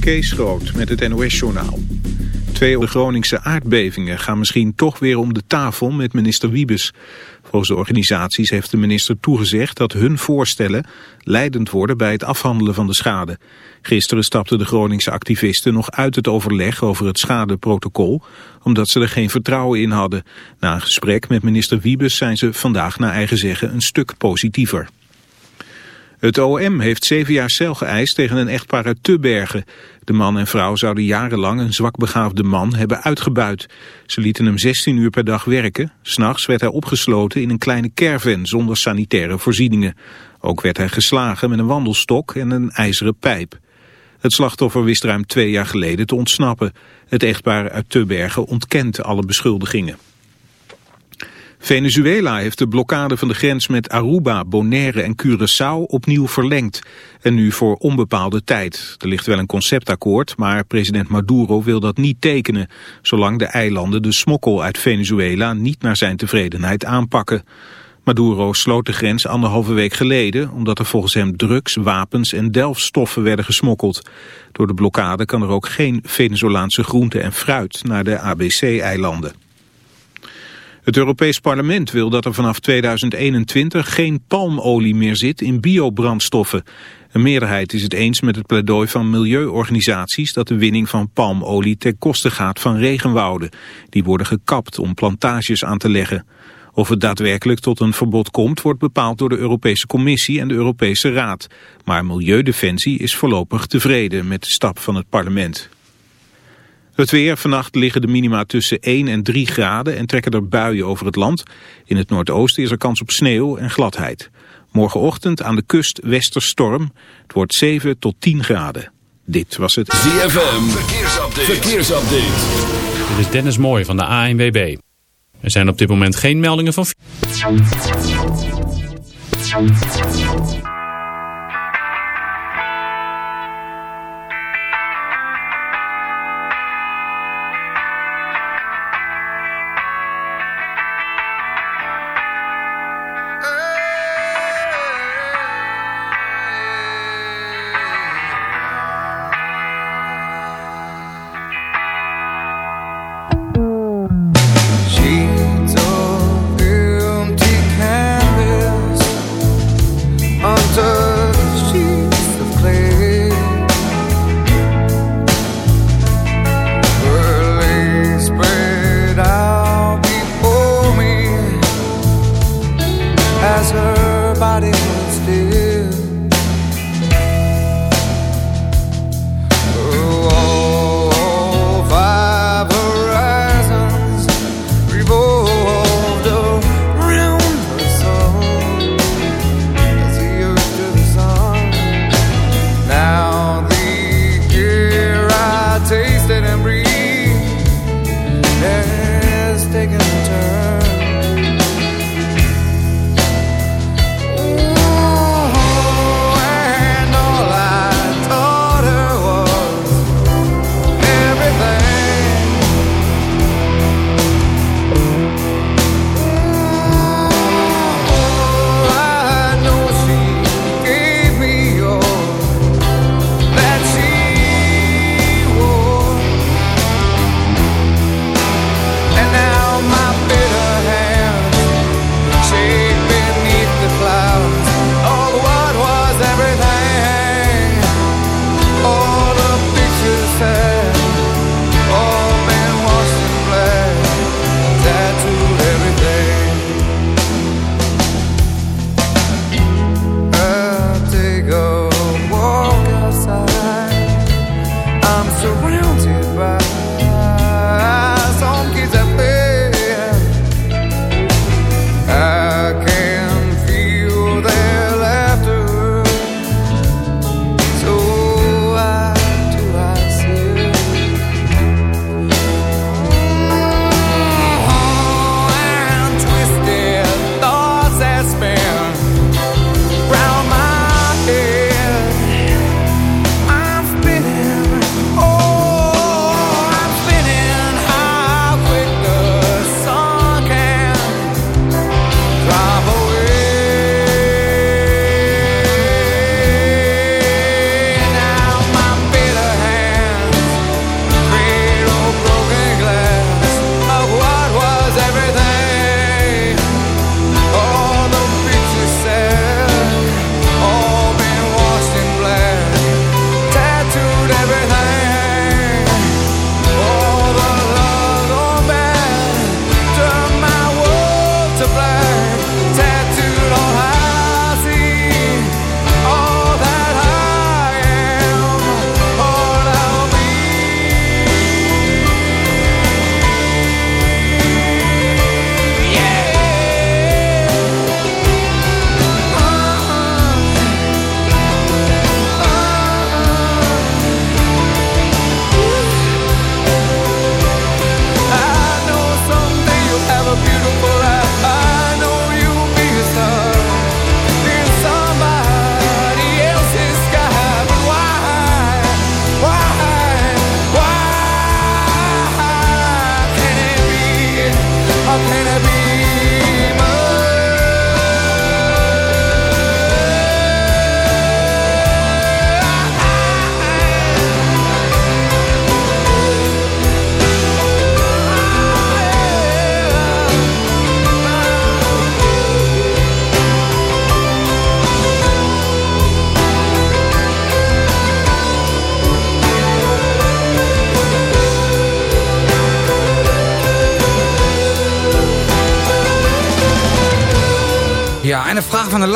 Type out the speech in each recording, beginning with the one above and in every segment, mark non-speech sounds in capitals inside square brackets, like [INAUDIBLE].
Kees Groot met het NOS-journaal. Twee Groningse aardbevingen gaan misschien toch weer om de tafel met minister Wiebes. Volgens de organisaties heeft de minister toegezegd dat hun voorstellen leidend worden bij het afhandelen van de schade. Gisteren stapten de Groningse activisten nog uit het overleg over het schadeprotocol, omdat ze er geen vertrouwen in hadden. Na een gesprek met minister Wiebes zijn ze vandaag naar eigen zeggen een stuk positiever. Het OM heeft zeven jaar cel geëist tegen een echtpaar uit Tubbergen. De man en vrouw zouden jarenlang een zwakbegaafde man hebben uitgebuit. Ze lieten hem 16 uur per dag werken. S'nachts werd hij opgesloten in een kleine caravan zonder sanitaire voorzieningen. Ook werd hij geslagen met een wandelstok en een ijzeren pijp. Het slachtoffer wist ruim twee jaar geleden te ontsnappen. Het echtpaar uit Tubbergen ontkent alle beschuldigingen. Venezuela heeft de blokkade van de grens met Aruba, Bonaire en Curaçao opnieuw verlengd. En nu voor onbepaalde tijd. Er ligt wel een conceptakkoord, maar president Maduro wil dat niet tekenen... zolang de eilanden de smokkel uit Venezuela niet naar zijn tevredenheid aanpakken. Maduro sloot de grens anderhalve week geleden... omdat er volgens hem drugs, wapens en delfstoffen werden gesmokkeld. Door de blokkade kan er ook geen Venezolaanse groente en fruit naar de ABC-eilanden. Het Europees Parlement wil dat er vanaf 2021 geen palmolie meer zit in biobrandstoffen. Een meerderheid is het eens met het pleidooi van milieuorganisaties dat de winning van palmolie ten koste gaat van regenwouden. Die worden gekapt om plantages aan te leggen. Of het daadwerkelijk tot een verbod komt wordt bepaald door de Europese Commissie en de Europese Raad. Maar Milieudefensie is voorlopig tevreden met de stap van het parlement. Het weer, vannacht liggen de minima tussen 1 en 3 graden en trekken er buien over het land. In het noordoosten is er kans op sneeuw en gladheid. Morgenochtend aan de kust westerstorm. Het wordt 7 tot 10 graden. Dit was het ZFM Verkeersupdate. Verkeersupdate. Dit is Dennis Mooij van de ANWB. Er zijn op dit moment geen meldingen van...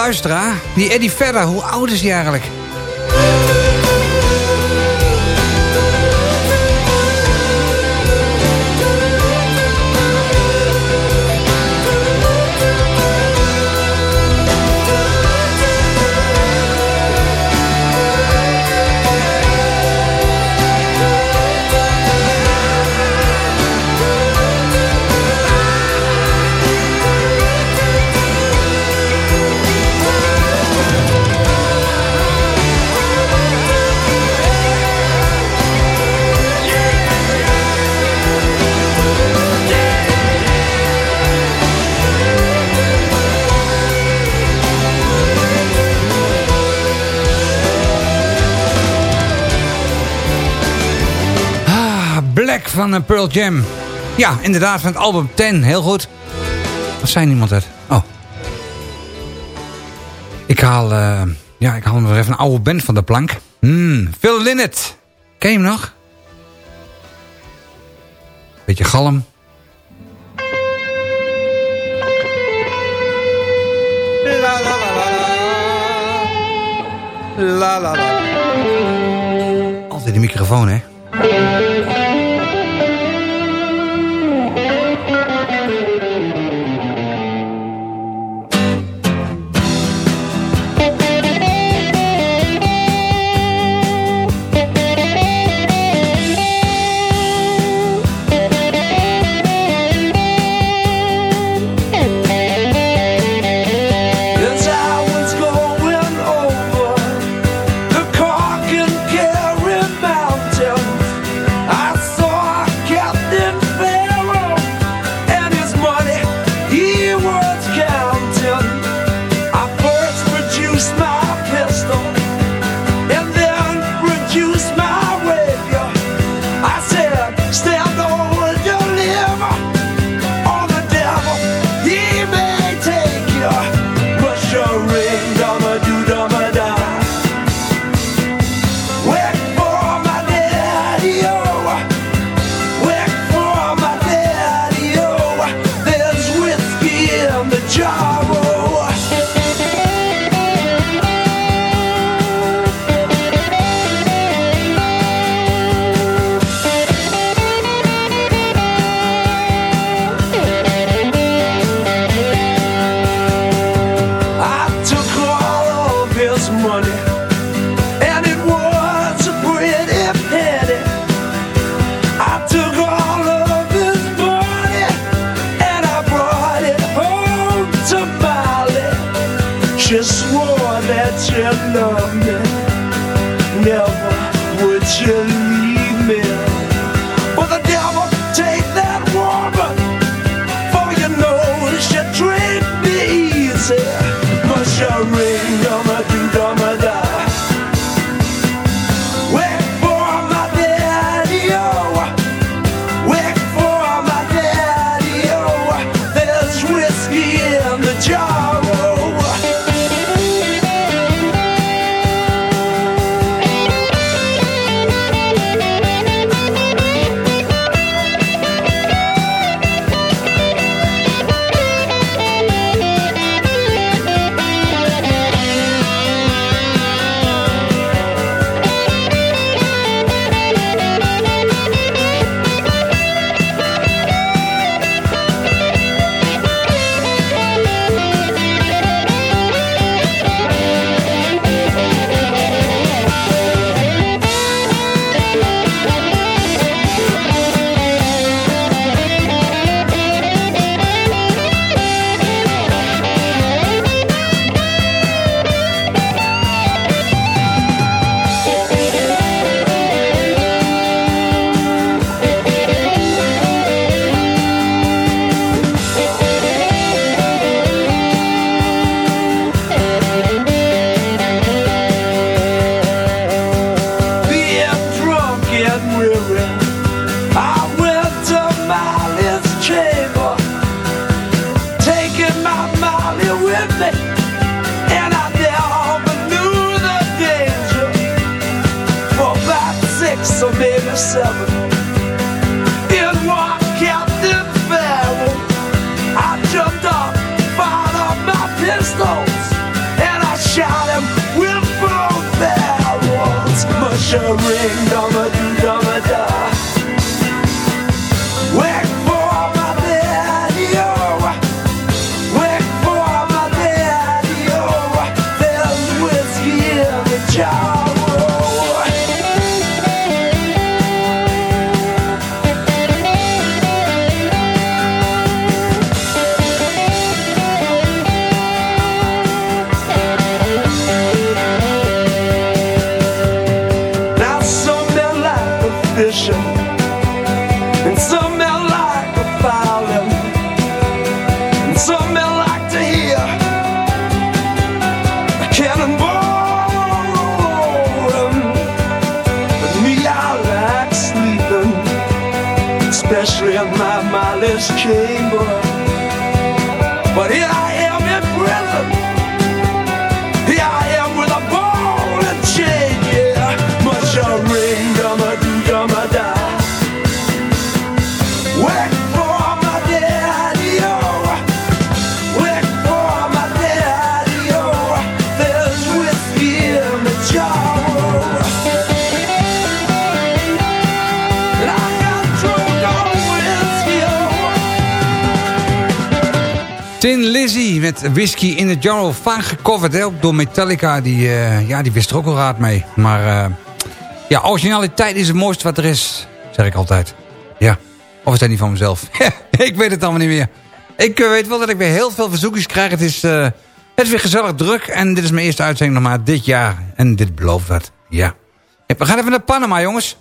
luisteraar. Die Eddie Vedder, hoe oud is hij eigenlijk? Van eh, Pearl Jam. Ja, inderdaad, van het album 10. Heel goed. Wat zijn iemand het? Oh. Ik haal, uh, ja, ik haal nog even een oude band van de plank. Hmm, Phil Linnet. Ken je hem nog? Beetje galm. La la la la. La la la. Altijd de microfoon, hè? seven in one captain barrel. I jumped up, fired up my pistols, and I shot him with both barrels. Mushering Tin Lizzy met Whiskey in the Jar. Vaak gecoverd, ook door Metallica. Die, uh, ja, die wist er ook wel raad mee. Maar uh, ja, originaliteit is het mooiste wat er is. Zeg ik altijd. Ja, of is dat niet van mezelf? [LAUGHS] ik weet het allemaal niet meer. Ik uh, weet wel dat ik weer heel veel verzoekjes krijg. Het is, het is weer gezellig druk. En dit is mijn eerste uitzending nog maar dit jaar. En dit belooft wat. Ja. We gaan even naar Panama, jongens.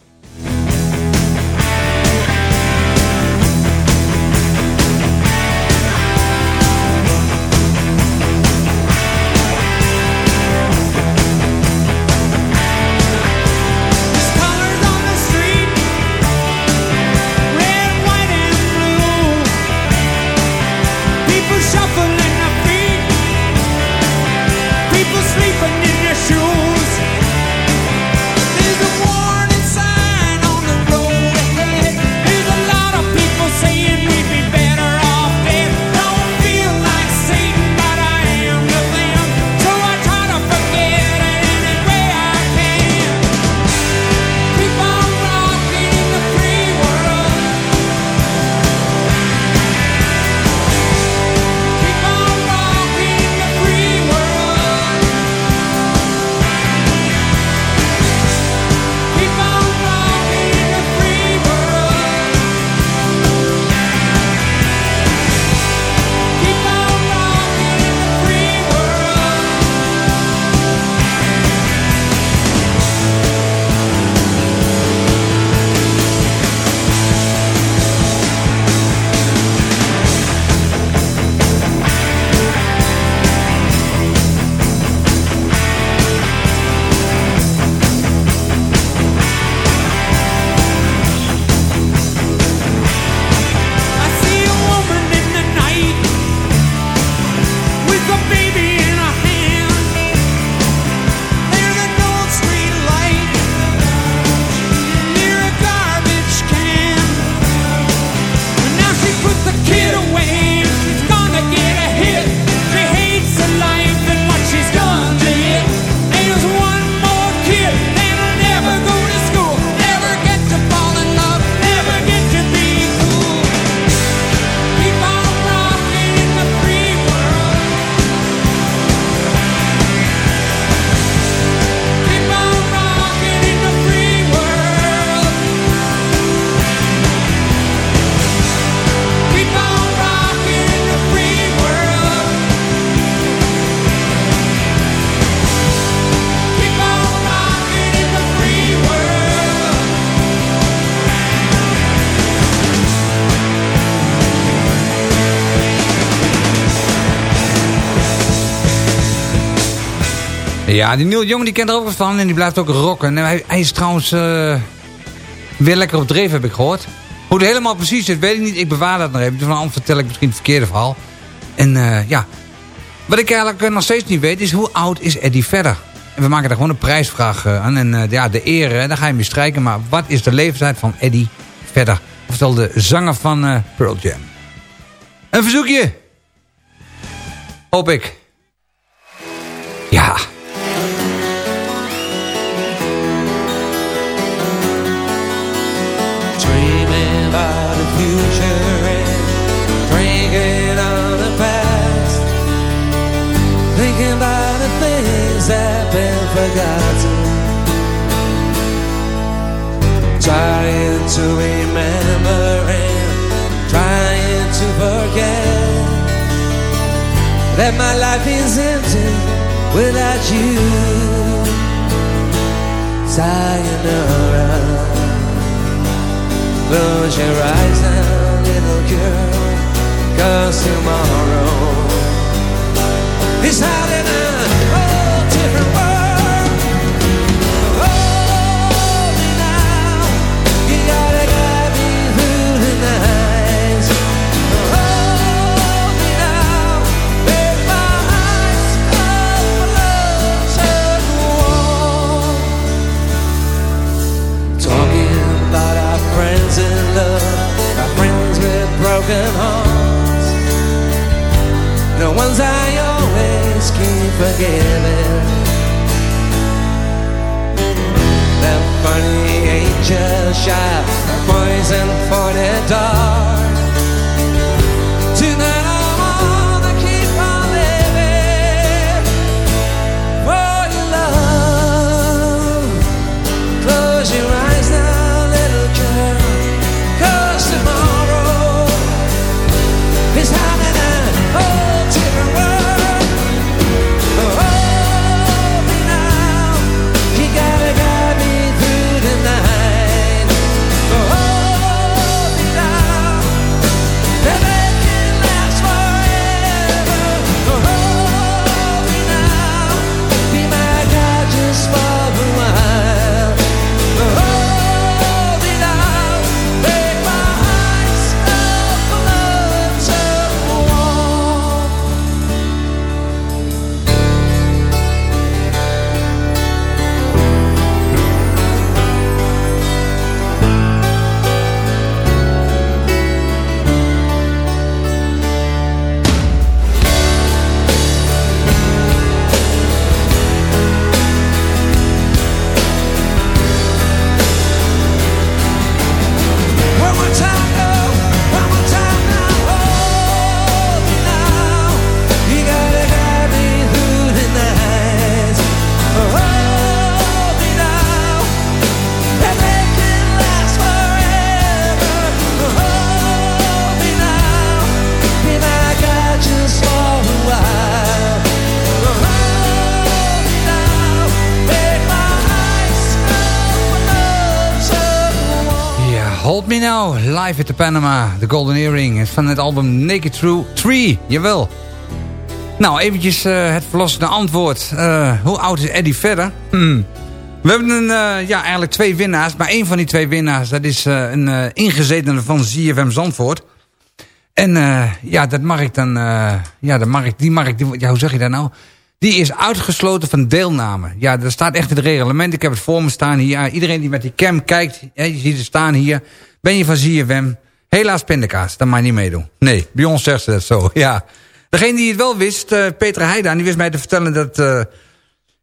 Ja, die Neil Young die kent er ook van en die blijft ook rocken. hij, hij is trouwens uh, weer lekker op dreef, heb ik gehoord. Hoe het helemaal precies zit, weet ik niet. Ik bewaar dat nog even. Dus anders vertel ik misschien het verkeerde verhaal. En uh, ja, wat ik eigenlijk eh, nog steeds niet weet is hoe oud is Eddie verder? En we maken daar gewoon een prijsvraag aan. En ja, de ere, daar ga je mee strijken. Maar wat is de leeftijd van Eddie verder? Oftewel de zanger van Pearl Jam. Een verzoekje. Hoop ik. Ja. Forgotten. Trying to remember and trying to forget that my life is empty without you. Sayonara. Close your eyes now, little girl, cause tomorrow is out in ones I always keep forgiving. That funny angel shot, the poison for the dark. Panama, The Golden Earring. Van het album Naked True Tree, jawel. Nou, eventjes eh, het verlossende antwoord. Eh, hoe oud is Eddie verder? Hmm. We hebben een, eh, ja, eigenlijk twee winnaars. Maar één van die twee winnaars, dat is een ingezetene van ZFM Zandvoort. En ja, dat mag ik dan... ja, dat mag ik, die mag ik... die- hoe zeg je dat nou? Die is uitgesloten van deelname. Ja, dat staat echt in het reglement. Ik heb het voor me staan hier. Iedereen die met die cam kijkt, hè, je ziet het staan hier. Ben je van ZFM? Helaas pindakaas, dat mag je niet meedoen. Nee, bij ons zegt ze dat zo, [LAUGHS] ja. Degene die het wel wist, eh, Peter Heidaan, die wist mij te vertellen dat... eh,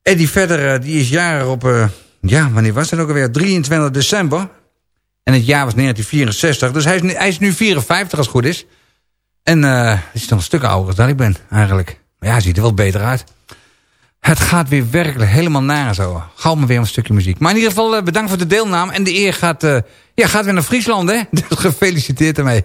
Eddie Vedder, eh, die is jarig op... ja, wanneer was dat ook alweer? 23 december. En het jaar was 1964. Dus hij is, nu- hij is nu 54 als het goed is. En hij is nog een stuk ouder dan ik ben, eigenlijk. Maar ja, hij ziet er wel beter uit. Het gaat weer werkelijk helemaal naar zo. Gauw maar weer een stukje muziek. Maar in ieder geval eh, bedankt voor de deelname. En de eer gaat, eh, ja, gaat weer naar Friesland, hè? [LAUGHS] Dus gefeliciteerd ermee.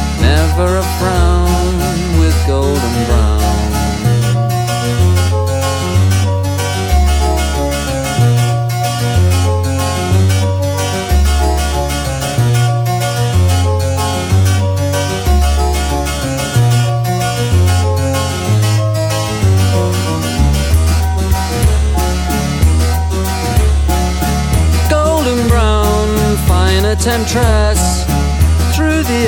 never a frown with golden brown. Golden brown, fine a temptress through the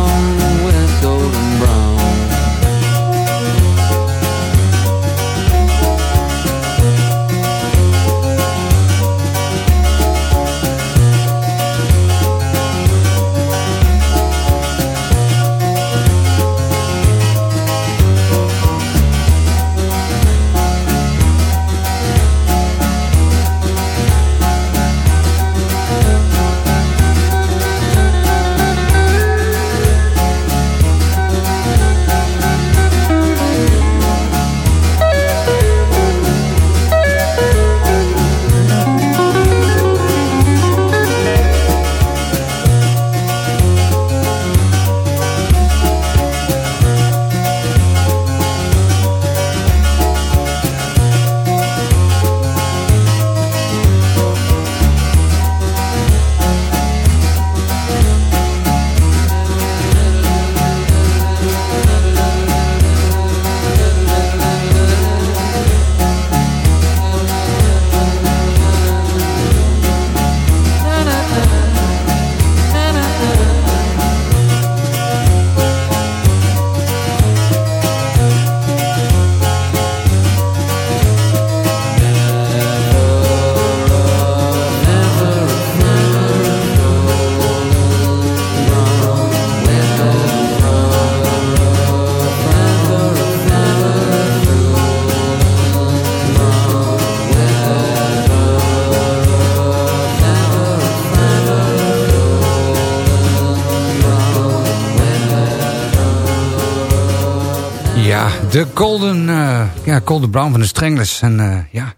de Golden, eh, ja, Golden Brown van de Stranglers. En uh, ja,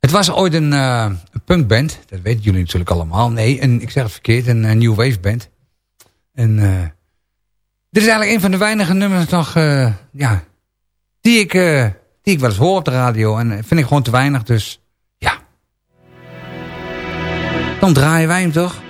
het was ooit een, uh, een punkband. Dat weten jullie natuurlijk allemaal. Nee, een, ik zeg het verkeerd, een, een New Wave band. En dit is eigenlijk een van de weinige nummers nog, ja, die ik, die ik wel eens hoor op de radio. En vind ik gewoon te weinig, dus ja. Dan draaien wij hem toch?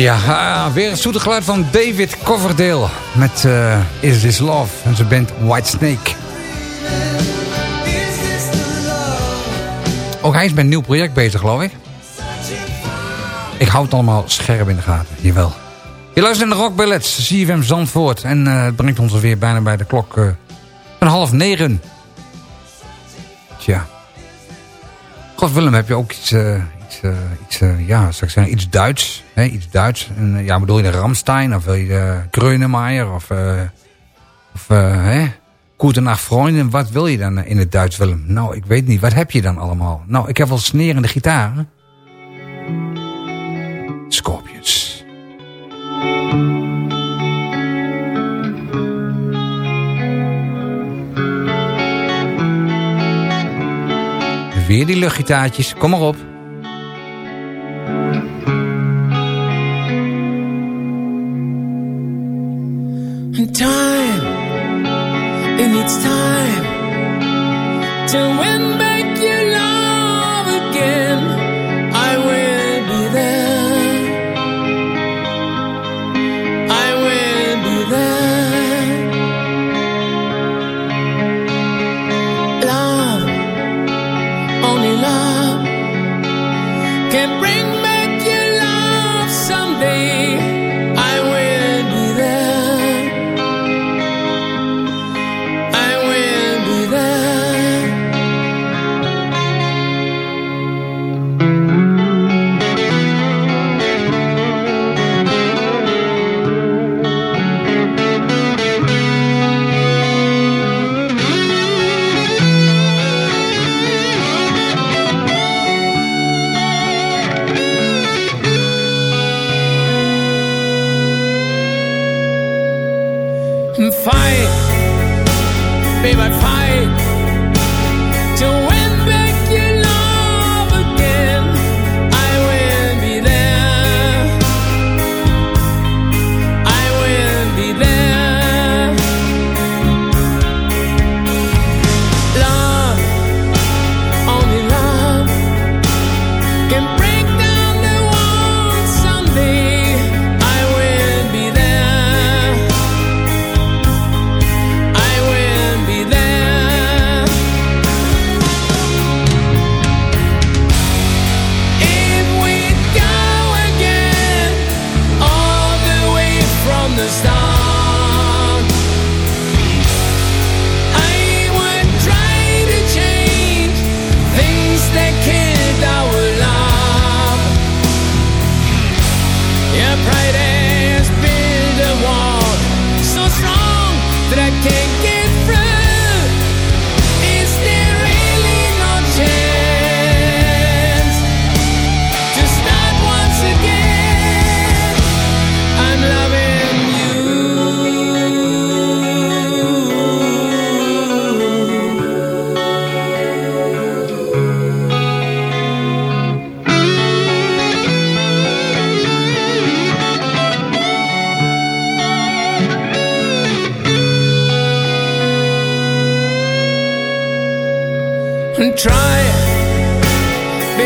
Ja, ah, weer een zoete geluid van David Coverdale. Met eh, Is This Love en zijn band Whitesnake. Ook hij is met een nieuw project bezig, geloof ik. Ik hou het allemaal scherp in de gaten, jawel. Je luistert naar de Rock Ballets, CFM Zandvoort. En eh, het brengt ons weer bijna bij de klok eh, van half negen. Tja. God Willem, heb je ook iets, eh, iets, eh, iets eh, ja, zou ik iets Duits? Hè? Iets Duits. En, eh, ja, bedoel je de Ramstein of wil je de Grönemeyer of, of hè? Gute Nacht. Wat wil je dan in het Duits, Willem? Nou, ik weet niet. Wat heb je dan allemaal? Nou, ik heb wel snerende gitaar. Scorpions. Weer die luchtgitaartjes. Kom maar op. it needs time to win back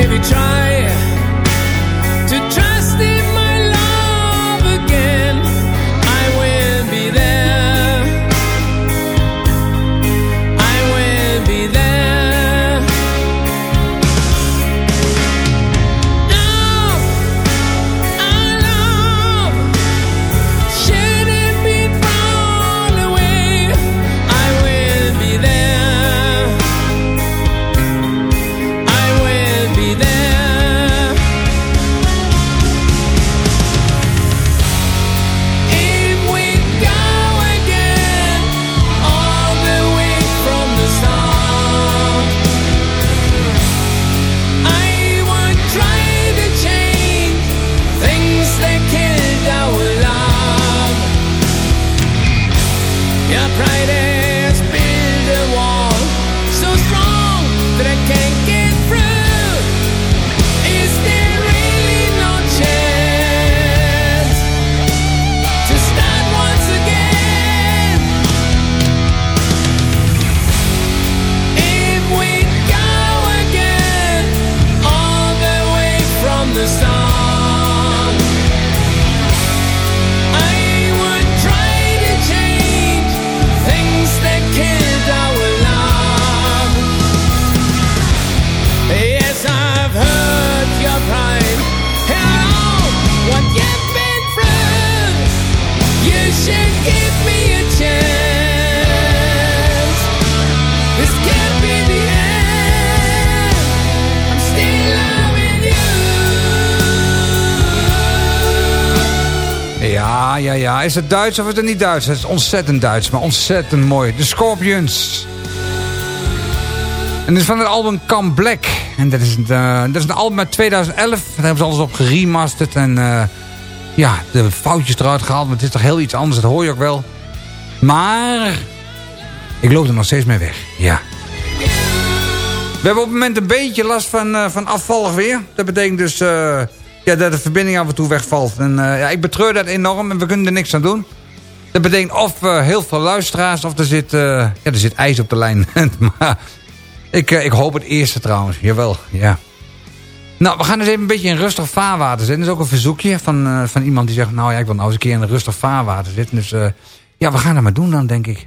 baby, try Ja, ja. Is het Duits of is het niet Duits? Het is ontzettend Duits, maar ontzettend mooi. De Scorpions. En dit is van het album Come Black. En dat is, een, eh, dat is een album uit 2011. Daar hebben ze alles op geremasterd. En eh, ja, de foutjes eruit gehaald. Maar het is toch heel iets anders, dat hoor je ook wel. Maar ik loop er nog steeds mee weg. Ja. We hebben op het moment een beetje last van, eh, van afvallig weer. Dat betekent dus ja, dat de verbinding af en toe wegvalt. En eh, ja, ik betreur dat enorm en we kunnen er niks aan doen. Dat betekent of eh, heel veel luisteraars of er zit, eh, ja, er zit ijs op de lijn. [LAUGHS] maar ik, ik hoop het eerste trouwens. Jawel, ja. Nou, we gaan dus even een beetje in rustig vaarwater zitten. Dat is ook een verzoekje van, van iemand die zegt... nou ja, ik wil nou eens een keer in een rustig vaarwater zitten. Dus ja, we gaan dat maar doen dan, denk ik.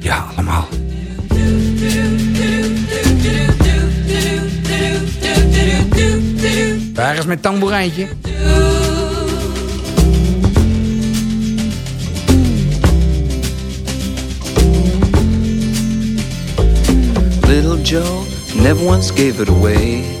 Ja, allemaal. Waar is mijn tamboerijntje? Little Joe never once gave it away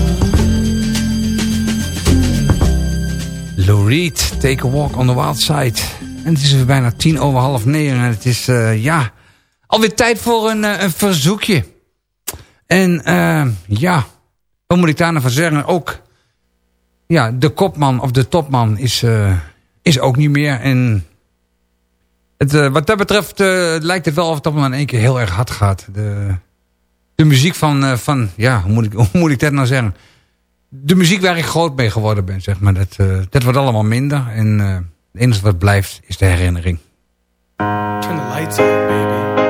Reed, Take a Walk on the Wild Side. En het is weer bijna tien over half negen. En het is, eh, ja, alweer tijd voor een, eh, een verzoekje. En eh, ja, wat moet ik daar nou van zeggen? Ook, ja, de kopman of de topman is, is ook niet meer. En het, wat dat betreft lijkt het wel of het allemaal in één keer heel erg hard gaat. De, de muziek van, van ja, hoe moet, ik, [LAUGHS] hoe moet ik dat nou zeggen? De muziek waar ik groot mee geworden ben, zeg maar. Dat, eh, dat wordt allemaal minder. En eh, het enige wat blijft is de herinnering. Turn the lights up, baby.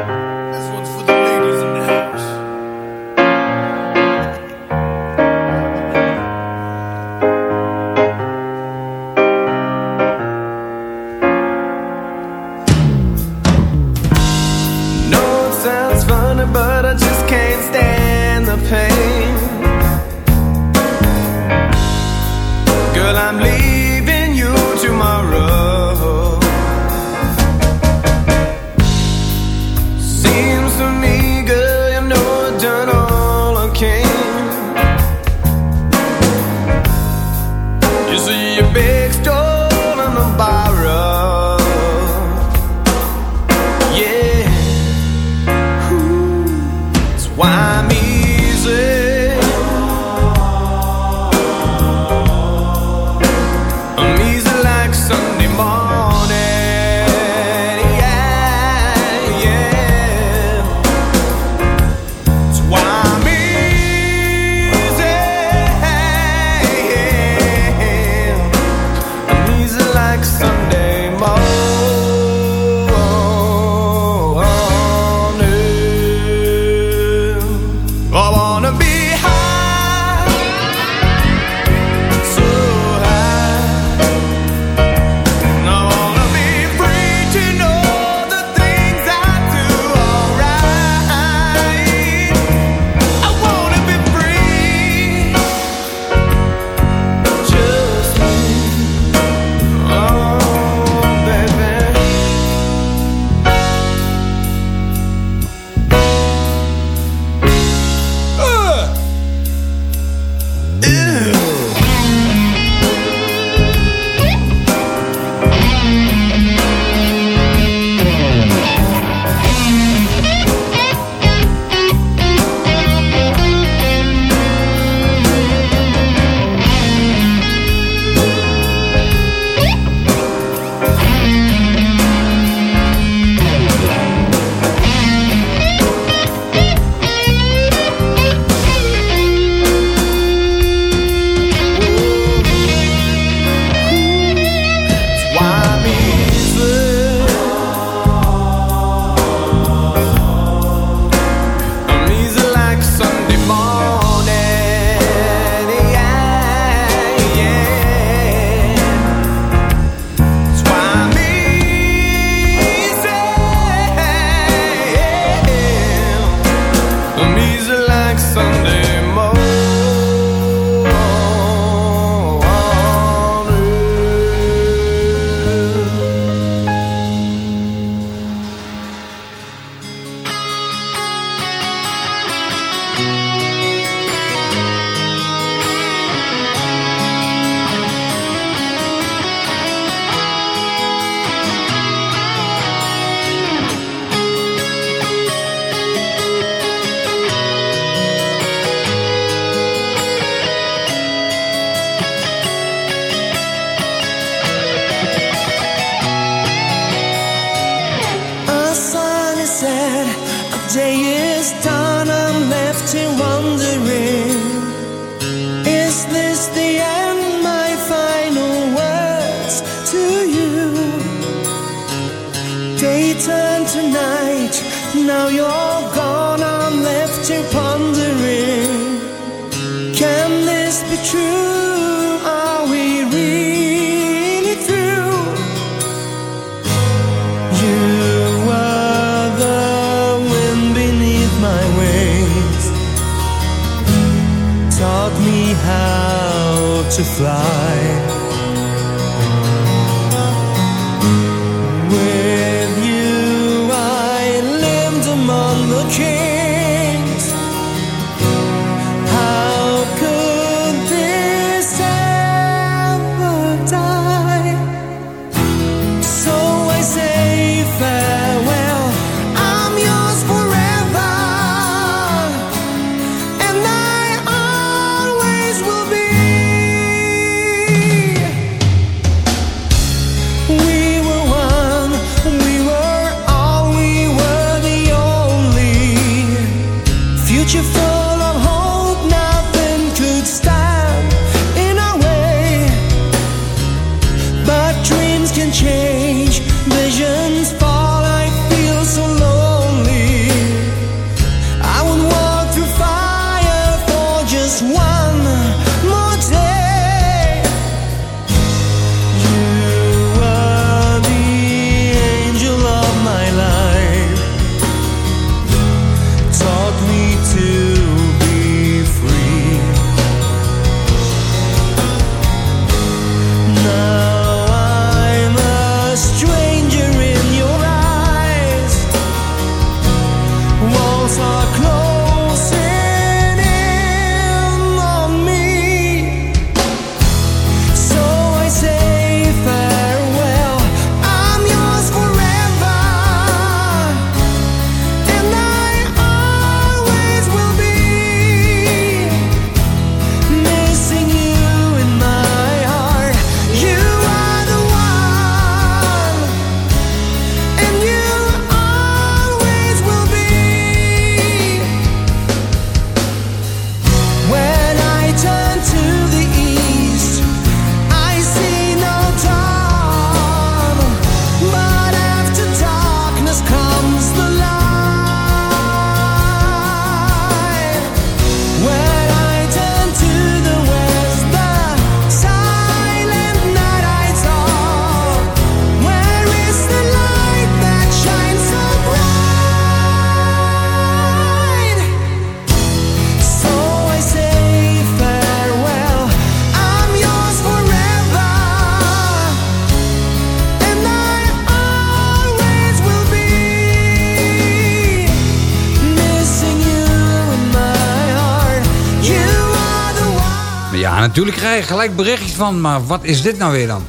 Natuurlijk krijg je gelijk berichtjes van, maar wat is dit nou weer dan?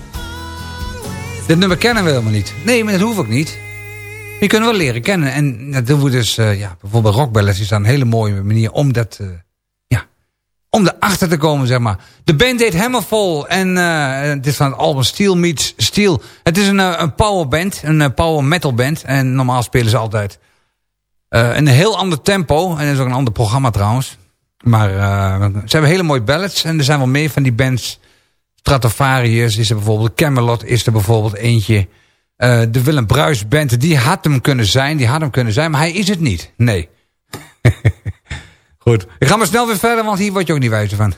Dit nummer kennen we helemaal niet. Nee, maar dat hoeft ook niet. Je kunt wel leren kennen. En dat doen we dus, eh, ja, bijvoorbeeld rockballets is dan een hele mooie manier om dat, eh, ja, om erachter te komen, zeg maar. De band heet Hammerfall en eh, het is van het album Steel Meets Steel. Het is een, een power band, een power metal band. En normaal spelen ze altijd een heel ander tempo. En dat is ook een ander programma trouwens. Maar eh, ze hebben hele mooie ballads. En er zijn wel meer van die bands. Stratovarius is er bijvoorbeeld. Camelot is er bijvoorbeeld eentje. Eh, de Willem Bruis band. Die had hem kunnen zijn. Die had hem kunnen zijn. Maar hij is het niet. Nee. [LAUGHS] Goed. Ik ga maar snel weer verder. Want hier word je ook niet wijzer van.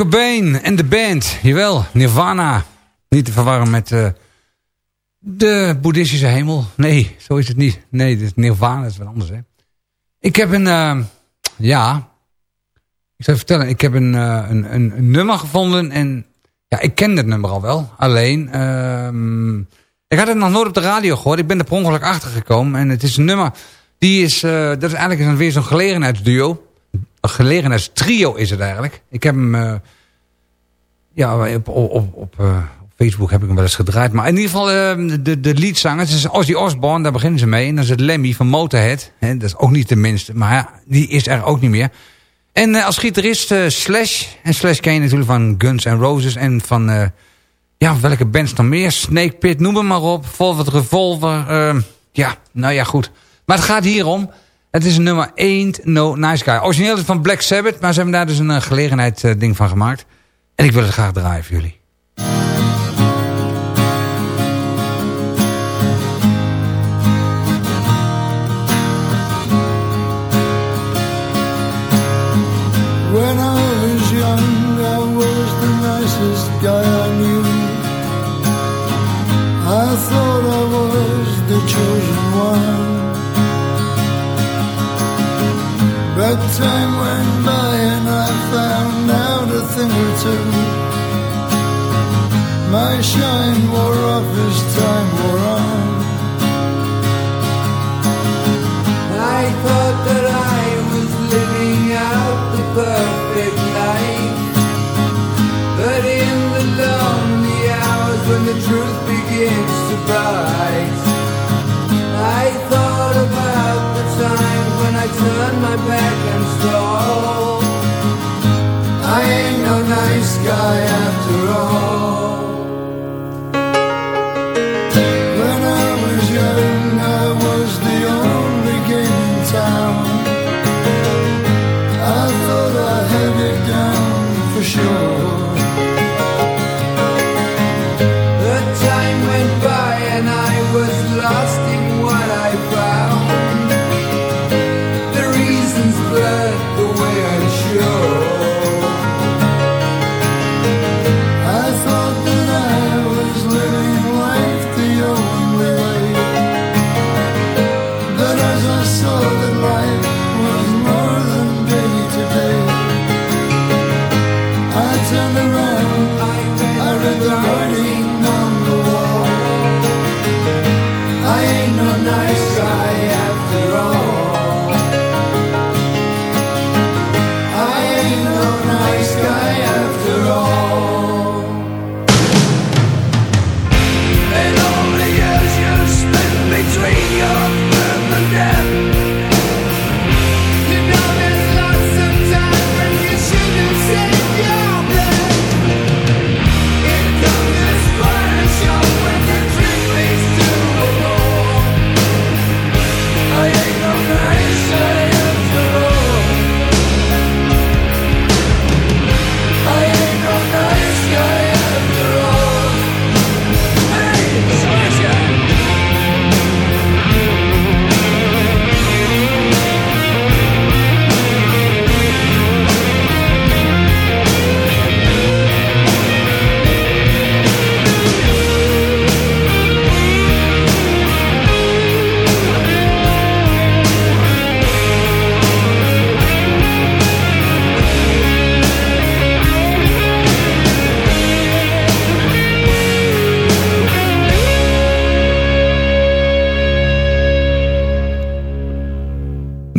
Cobain en de band. Jawel, Nirvana. Niet te verwarren met eh, de boeddhistische hemel. Nee, zo is het niet. Nee, dit is Nirvana is wat anders, hè. Ik heb een... eh, ja... Ik zal vertellen. Ik heb een, eh, een, een, een nummer gevonden. En ja, ik ken dat nummer al wel. Alleen... ehm, ik had het nog nooit op de radio gehoord. Ik ben er per ongeluk achter gekomen. En het is een nummer... Die is... dat is eigenlijk weer zo'n gelegenheidsduo gelegenheidstrio is het eigenlijk. Ik heb hem... eh, ja, op, op, op, eh, op Facebook heb ik hem wel eens gedraaid. Maar in ieder geval, eh, de, de leadzanger, het is Ozzy Osbourne, daar beginnen ze mee. En dan is het Lemmy van Motorhead. Hè, dat is ook niet de minste, maar ja, die is er ook niet meer. En als gitarist Slash. En Slash ken je natuurlijk van Guns N' Roses. En van, ja, welke bands dan meer? Snake Pit, noem het maar op. Velvet Revolver. ja, nou ja, goed. Maar het gaat hier om. Het is nummer Ain't No Nice Guy. Origineel is het van Black Sabbath, maar ze hebben daar dus een eh, gelegenheid eh, ding van gemaakt. En ik wil het graag draaien voor jullie. When I was young, I was the nicest guy I knew. I thought I was the chosen But time went by and I found out a thing or two. My shine wore off as time wore on. I thought that I was living out the perfect life. But in the lonely hours when the truth begins to bite, I my back and stole. I ain't no nice guy after all. When I was young, I was the only game in town. I thought I had it down for sure.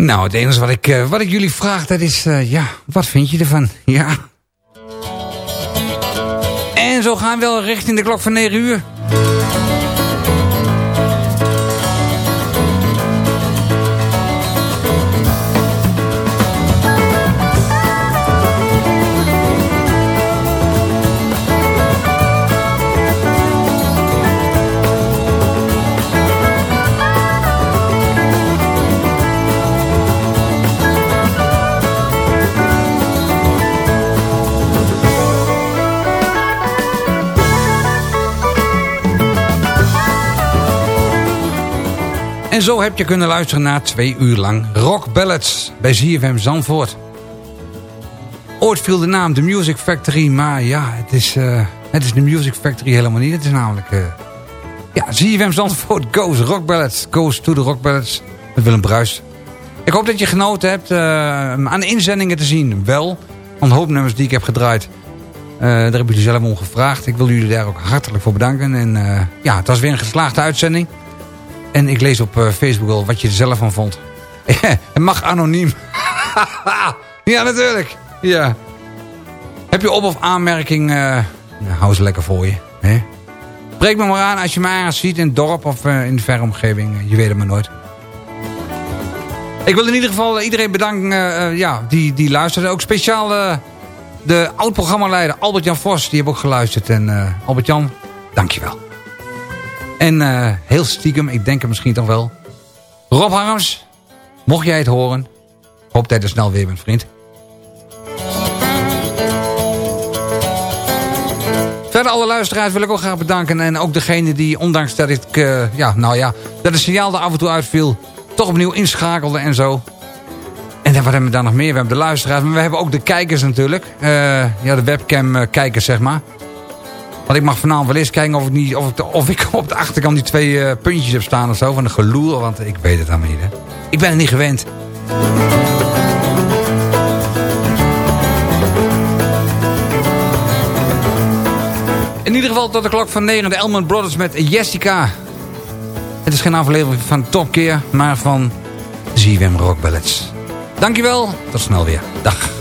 Nou, het enige wat ik, eh, wat ik jullie vraag, dat is... eh, ja, wat vind je ervan? [LAUGHS] Ja. En zo gaan we wel richting de klok van 9 uur. En zo heb je kunnen luisteren naar twee uur lang Rock Ballads bij ZFM Zandvoort. Ooit viel de naam The Music Factory, maar ja, het is, eh, het is de Music Factory helemaal niet. Het is namelijk, eh, ja, ZFM Zandvoort goes Rock Ballads, goes to the Rock Ballads met Willem Bruis. Ik hoop dat je genoten hebt eh, aan de inzendingen te zien. Wel, van hoop nummers die ik heb gedraaid. Daar hebben jullie zelf om gevraagd. Ik wil jullie daar ook hartelijk voor bedanken. En ja, het was weer een geslaagde uitzending. En ik lees op eh, Facebook wel wat je er zelf van vond. [LAUGHS] het mag anoniem. [LAUGHS] ja, natuurlijk. Ja. Heb je op- of aanmerking? eh, nou, hou ze lekker voor je. Hè? Spreek me maar aan als je me ergens ziet in het dorp of eh, in de verre omgeving. Je weet het maar nooit. Ik wil in ieder geval iedereen bedanken ja, die, die luisterde. Ook speciaal de oud-programmaleider Albert-Jan Vos. Die heeft ook geluisterd. En Albert-Jan, dankjewel. En eh, heel stiekem, ik denk het misschien toch wel. Rob Harms, mocht jij het horen. Hoop dat je er snel weer bent, vriend. Verder alle luisteraars wil ik ook graag bedanken. En ook degene die, ondanks dat ik, eh, ja, nou ja, dat het signaal er af en toe uitviel, toch opnieuw inschakelde en zo. En dan, wat hebben we dan nog meer? We hebben de luisteraars, maar we hebben ook de kijkers natuurlijk. Eh, ja, de webcam eh, kijkers, zeg maar. Want ik mag vanavond wel eens kijken of ik, niet, of ik, of ik op de achterkant die twee eh, puntjes heb staan of zo. Van de geloer, want ik weet het allemaal niet. Hè. Ik ben er niet gewend. In ieder geval tot de klok van 9 de Elman Brothers met Jessica. Het is geen aflevering van Top Keer, maar van ZWM Rock Ballads. Dankjewel, tot snel weer. Dag.